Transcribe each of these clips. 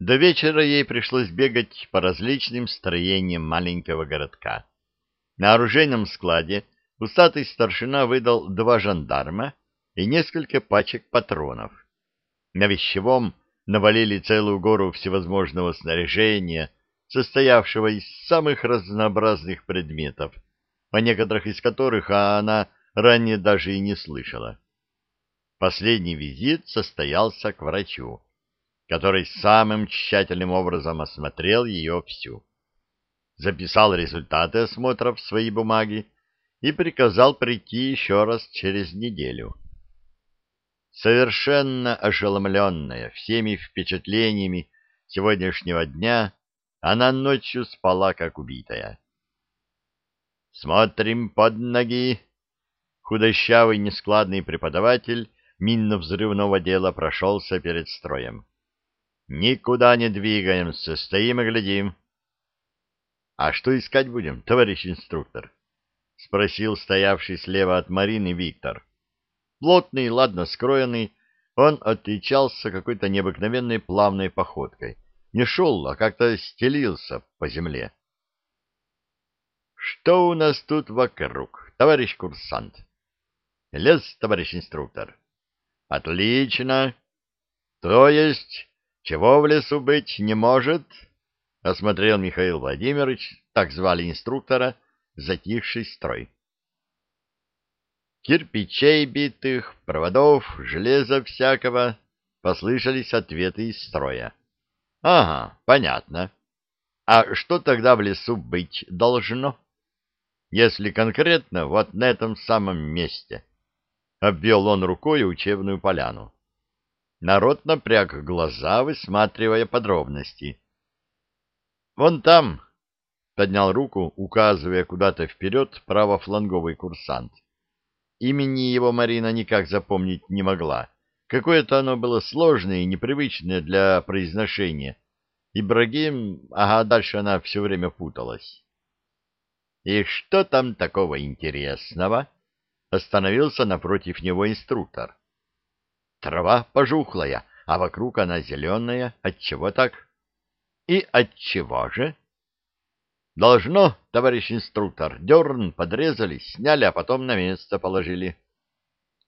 До вечера ей пришлось бегать по различным строениям маленького городка. На оружейном складе усатый старшина выдал два жандарма и несколько пачек патронов. На вещевом навалили целую гору всевозможного снаряжения, состоявшего из самых разнообразных предметов, о некоторых из которых она ранее даже и не слышала. Последний визит состоялся к врачу, который самым тщательным образом осмотрел ее всю. Записал результаты осмотра в свои бумаги и приказал прийти еще раз через неделю. Совершенно ошеломленная всеми впечатлениями сегодняшнего дня, она ночью спала, как убитая. «Смотрим под ноги!» Худощавый нескладный преподаватель минно-взрывного дела прошелся перед строем. «Никуда не двигаемся, стоим и глядим». «А что искать будем, товарищ инструктор?» — спросил стоявший слева от Марины Виктор. Плотный, ладно скроенный, он отличался какой-то необыкновенной плавной походкой. Не шел, а как-то стелился по земле. «Что у нас тут вокруг, товарищ курсант?» «Лес, товарищ инструктор». «Отлично. То есть, чего в лесу быть не может?» — осмотрел Михаил Владимирович, так звали инструктора, затихший строй кирпичей битых, проводов, железа всякого, послышались ответы из строя. — Ага, понятно. А что тогда в лесу быть должно? Если конкретно, вот на этом самом месте. Обвел он рукой учебную поляну. Народ напряг глаза, высматривая подробности. — Вон там, — поднял руку, указывая куда-то вперед правофланговый курсант. — Имени его Марина никак запомнить не могла. Какое-то оно было сложное и непривычное для произношения. Ибрагим, ага, дальше она все время путалась. «И что там такого интересного?» Остановился напротив него инструктор. «Трава пожухлая, а вокруг она зеленая. Отчего так?» «И отчего же?» Должно, товарищ инструктор, дерн подрезали, сняли, а потом на место положили.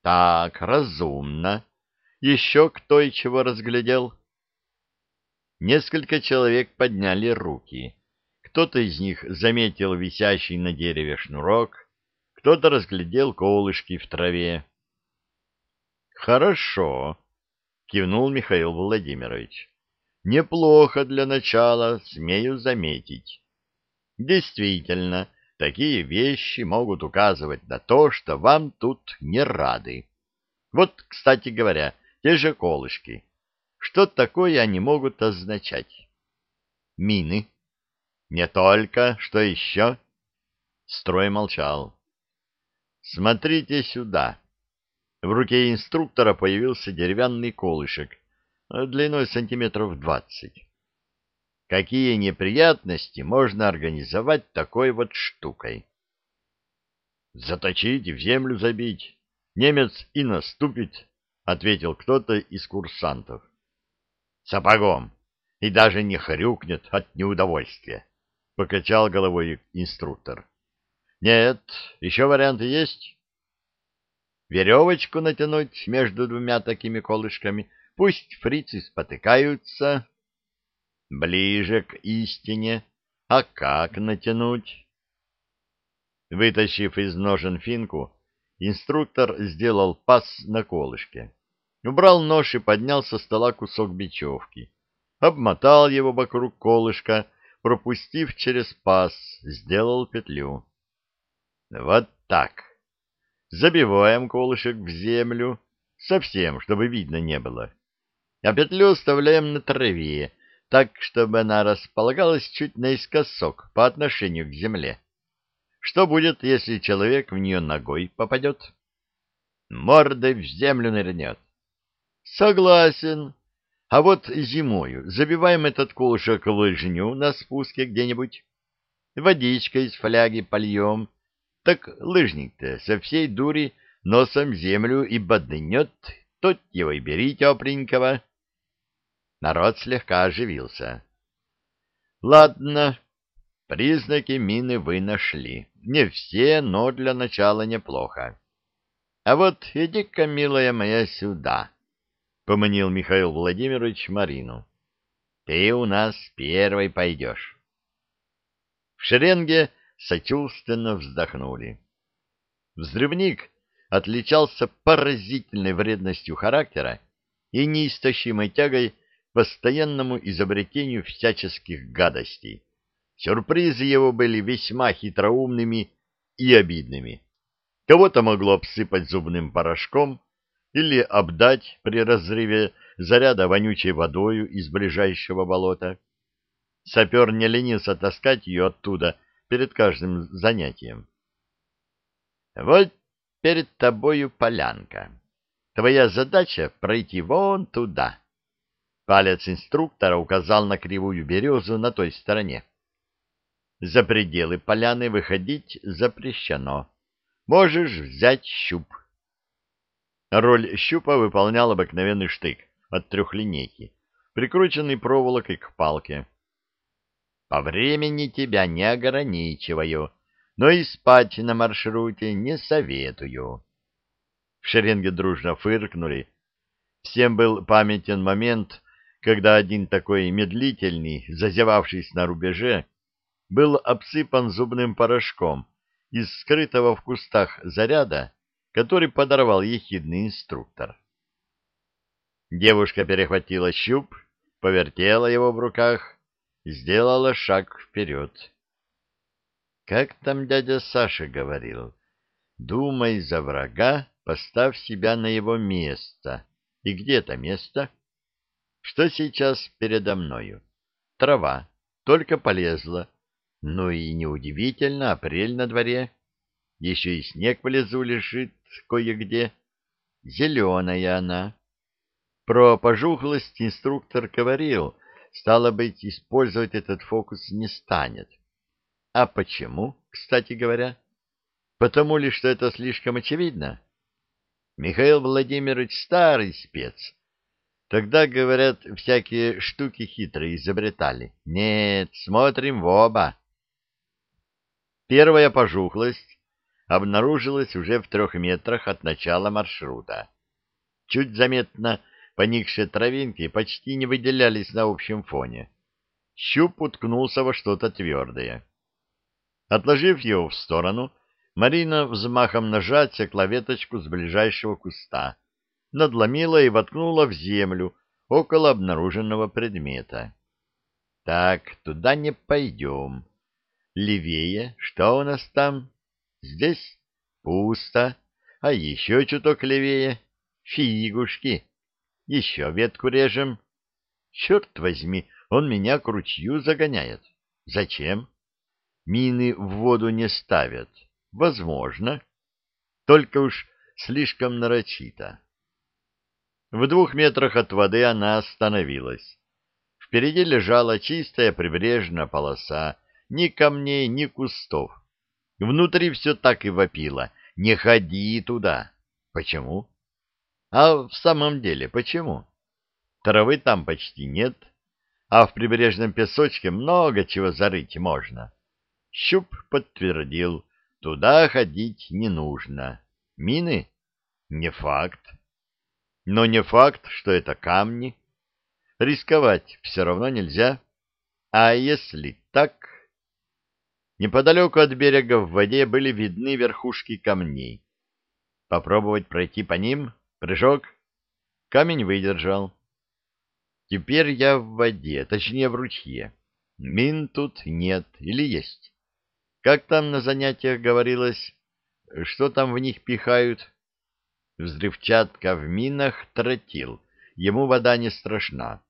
Так, разумно. Еще кто и чего разглядел? Несколько человек подняли руки. Кто-то из них заметил висящий на дереве шнурок, кто-то разглядел колышки в траве. Хорошо, кивнул Михаил Владимирович. Неплохо для начала, смею заметить. Действительно, такие вещи могут указывать на то, что вам тут не рады. Вот, кстати говоря, те же колышки. Что такое они могут означать? Мины. Не только, что еще? Строй молчал. Смотрите сюда. В руке инструктора появился деревянный колышек, длиной сантиметров двадцать какие неприятности можно организовать такой вот штукой. «Заточить и в землю забить. Немец и наступит», — ответил кто-то из курсантов. «Сапогом. И даже не хрюкнет от неудовольствия», — покачал головой инструктор. «Нет, еще варианты есть?» «Веревочку натянуть между двумя такими колышками. Пусть фрицы спотыкаются» ближе к истине, а как натянуть? Вытащив из ножен финку, инструктор сделал пас на колышке. Убрал нож и поднял со стола кусок бечевки. Обмотал его вокруг колышка, пропустив через паз, сделал петлю. Вот так. Забиваем колышек в землю, совсем, чтобы видно не было. А петлю оставляем на траве, так, чтобы она располагалась чуть наискосок по отношению к земле. Что будет, если человек в нее ногой попадет? Мордой в землю нырнет. Согласен. А вот зимою забиваем этот колышек лыжню на спуске где-нибудь. Водичкой из фляги польем. Так лыжник-то со всей дури носом землю и боднет. Тут его и бери тепленького. Народ слегка оживился. Ладно, признаки мины вы нашли. Не все, но для начала неплохо. А вот иди-ка, милая моя, сюда, — поманил Михаил Владимирович Марину. Ты у нас первой пойдешь. В шеренге сочувственно вздохнули. Взрывник отличался поразительной вредностью характера и неистощимой тягой к постоянному изобретению всяческих гадостей. Сюрпризы его были весьма хитроумными и обидными. Кого-то могло обсыпать зубным порошком или обдать при разрыве заряда вонючей водою из ближайшего болота. Сапер не ленился таскать ее оттуда перед каждым занятием. Вот перед тобою полянка. Твоя задача — пройти вон туда. Палец инструктора указал на кривую березу на той стороне. За пределы поляны выходить запрещено. Можешь взять щуп. Роль щупа выполнял обыкновенный штык от трехлинейки, прикрученный проволокой к палке. По времени тебя не ограничиваю, но и спать на маршруте не советую. В шеренге дружно фыркнули. Всем был памятен момент, когда один такой медлительный, зазевавшись на рубеже, был обсыпан зубным порошком из скрытого в кустах заряда, который подорвал ехидный инструктор. Девушка перехватила щуп, повертела его в руках, сделала шаг вперед. Как там дядя Саша говорил? Думай за врага, поставь себя на его место. И где это место? Что сейчас передо мною? Трава, только полезла. Ну и неудивительно, апрель на дворе. Еще и снег в лесу лежит кое-где. Зеленая она. Про пожухлость инструктор говорил, стало быть, использовать этот фокус не станет. А почему, кстати говоря? Потому ли, что это слишком очевидно? Михаил Владимирович старый спец. Тогда, говорят, всякие штуки хитрые изобретали. Нет, смотрим в оба. Первая пожухлость обнаружилась уже в трех метрах от начала маршрута. Чуть заметно поникшие травинки почти не выделялись на общем фоне. Щуп уткнулся во что-то твердое. Отложив его в сторону, Марина взмахом ножа отсекла веточку с ближайшего куста, надломила и воткнула в землю около обнаруженного предмета. Так, туда не пойдем. Левее, что у нас там? Здесь пусто, а еще чуток левее — фигушки. Еще ветку режем. Черт возьми, он меня к ручью загоняет. Зачем? мины в воду не ставят. Возможно. Только уж слишком нарочито. В двух метрах от воды она остановилась. Впереди лежала чистая прибрежная полоса, ни камней, ни кустов. Внутри все так и вопило. Не ходи туда. Почему? А в самом деле, почему? Травы там почти нет, а в прибрежном песочке много чего зарыть можно. Щуп подтвердил, туда ходить не нужно. Мины? Не факт. Но не факт, что это камни. Рисковать все равно нельзя. А если так... Неподалеку от берега в воде были видны верхушки камней. Попробовать пройти по ним? Прыжок? Камень выдержал. Теперь я в воде, точнее в ручье. Мин тут нет или есть? Как там на занятиях говорилось, что там в них пихают? Взрывчатка в минах тротил, ему вода не страшна.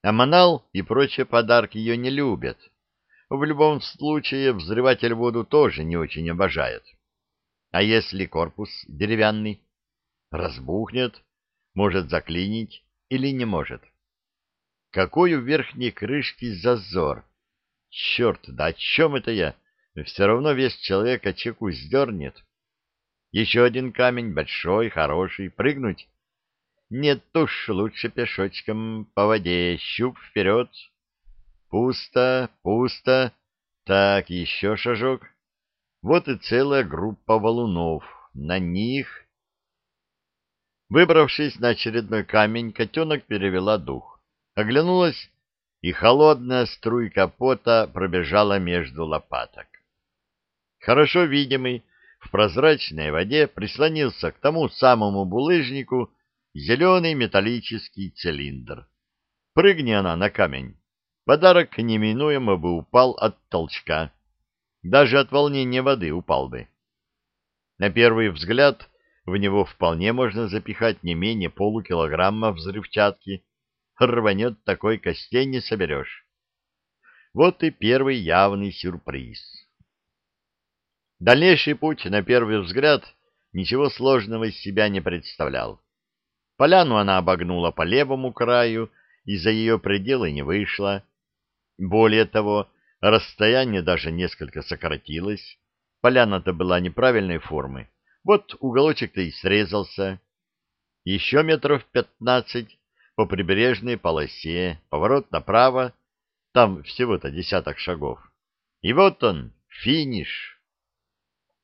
А манал и прочие подарки ее не любят. В любом случае взрыватель воду тоже не очень обожает. А если корпус деревянный? Разбухнет, может заклинить или не может. Какой у верхней крышки зазор? Черт, да о чем это я? Все равно вес человека чеку сдернет. Еще один камень, большой, хороший, прыгнуть. Нет уж, лучше пешочком по воде, щуп вперед. Пусто, пусто. Так, еще шажок. Вот и целая группа валунов. На них... Выбравшись на очередной камень, котенок перевела дух. Оглянулась, и холодная струйка пота пробежала между лопаток. Хорошо видимый в прозрачной воде прислонился к тому самому булыжнику зеленый металлический цилиндр. Прыгни она на камень, подарок неминуемо бы упал от толчка. Даже от волнения воды упал бы. На первый взгляд в него вполне можно запихать не менее полукилограмма взрывчатки. Рванет такой костей не соберешь. Вот и первый явный сюрприз. Дальнейший путь, на первый взгляд, ничего сложного из себя не представлял. Поляну она обогнула по левому краю и за ее пределы не вышла. Более того, расстояние даже несколько сократилось. Поляна-то была неправильной формы. Вот уголочек-то и срезался. Еще метров пятнадцать по прибрежной полосе, поворот направо, там всего-то десяток шагов. И вот он, финиш.